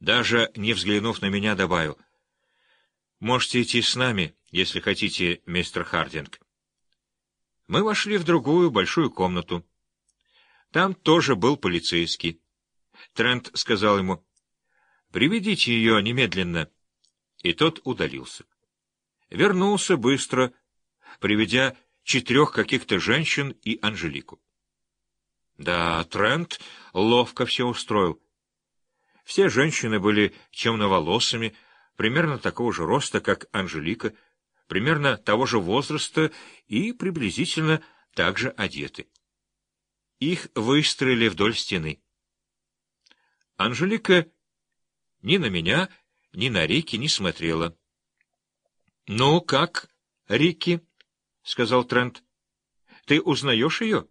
Даже не взглянув на меня, добавил. «Можете идти с нами, если хотите, мистер Хардинг». Мы вошли в другую большую комнату. Там тоже был полицейский. Трент сказал ему, «Приведите ее немедленно». И тот удалился. Вернулся быстро, приведя четырех каких-то женщин и Анжелику. Да, Трент ловко все устроил. Все женщины были темноволосыми, примерно такого же роста, как Анжелика, примерно того же возраста и приблизительно так же одеты. Их выстроили вдоль стены. Анжелика ни на меня, ни на Рики не смотрела. — Ну, как, Рики? — сказал Трент. — Ты узнаешь ее?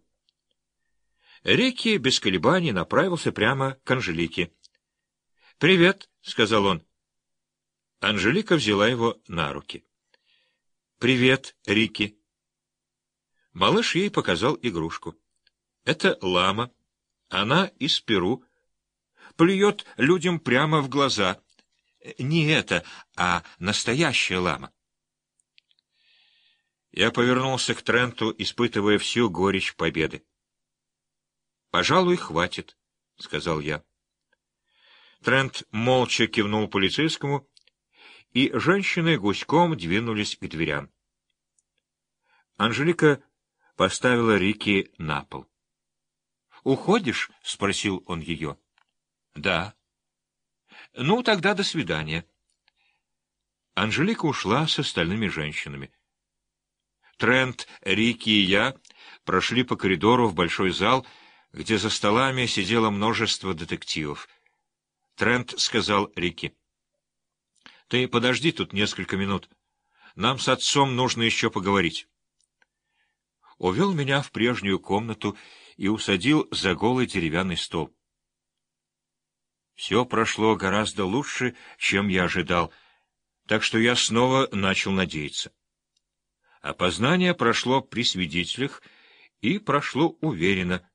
Рики без колебаний направился прямо к Анжелике. — Привет, — сказал он. Анжелика взяла его на руки. — Привет, Рики. Малыш ей показал игрушку. Это лама. Она из Перу. Плюет людям прямо в глаза. Не это, а настоящая лама. Я повернулся к Тренту, испытывая всю горечь победы. — Пожалуй, хватит, — сказал я. Трент молча кивнул полицейскому, и женщины гуськом двинулись к дверям. Анжелика поставила Рики на пол. — Уходишь? — спросил он ее. — Да. — Ну, тогда до свидания. Анжелика ушла с остальными женщинами. Трент, Рики и я прошли по коридору в большой зал, где за столами сидело множество детективов. Трент сказал Рике. — Ты подожди тут несколько минут. Нам с отцом нужно еще поговорить. Увел меня в прежнюю комнату и усадил за голый деревянный стол. Все прошло гораздо лучше, чем я ожидал, так что я снова начал надеяться. Опознание прошло при свидетелях и прошло уверенно.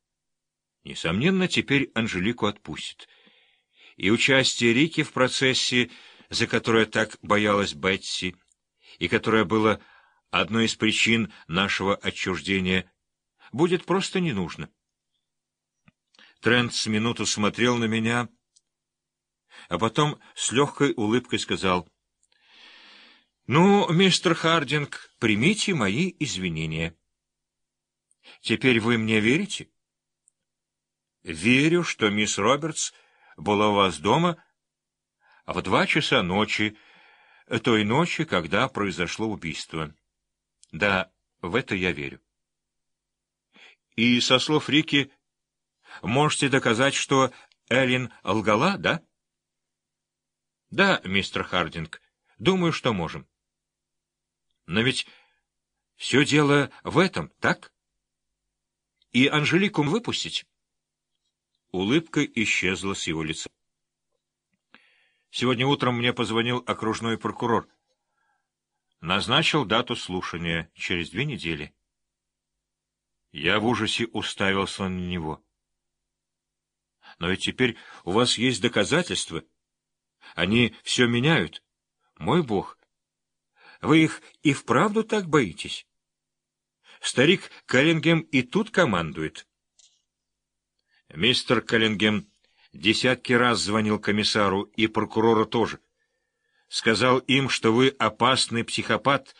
Несомненно, теперь Анжелику отпустят и участие Рики в процессе, за которое так боялась Бетси, и которое было одной из причин нашего отчуждения, будет просто не нужно. Трент с минуту смотрел на меня, а потом с легкой улыбкой сказал, «Ну, мистер Хардинг, примите мои извинения. Теперь вы мне верите?» «Верю, что мисс Робертс была у вас дома в два часа ночи, той ночи, когда произошло убийство. Да, в это я верю. И со слов Рики можете доказать, что Эллен лгала, да? Да, мистер Хардинг, думаю, что можем. Но ведь все дело в этом, так? И Анжелику выпустить? Улыбка исчезла с его лица. Сегодня утром мне позвонил окружной прокурор. Назначил дату слушания через две недели. Я в ужасе уставился на него. Но ведь теперь у вас есть доказательства. Они все меняют. Мой бог. Вы их и вправду так боитесь? Старик Каллингем и тут командует. Мистер Каллингем десятки раз звонил комиссару и прокурору тоже. Сказал им, что вы опасный психопат,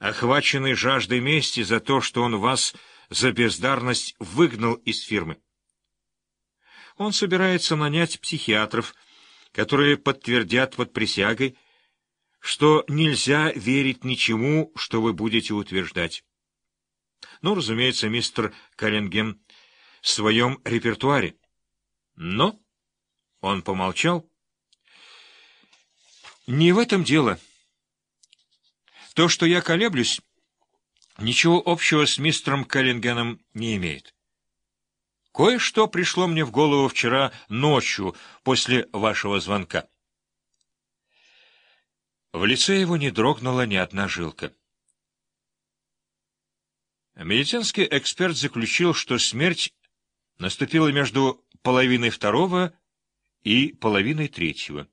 охваченный жаждой мести за то, что он вас за бездарность выгнал из фирмы. Он собирается нанять психиатров, которые подтвердят под присягой, что нельзя верить ничему, что вы будете утверждать. Ну, разумеется, мистер Каллингем в своем репертуаре. Но он помолчал. Не в этом дело. То, что я колеблюсь, ничего общего с мистером Келлингеном не имеет. Кое-что пришло мне в голову вчера ночью после вашего звонка. В лице его не дрогнула ни одна жилка. Медицинский эксперт заключил, что смерть наступила между половиной второго и половиной третьего.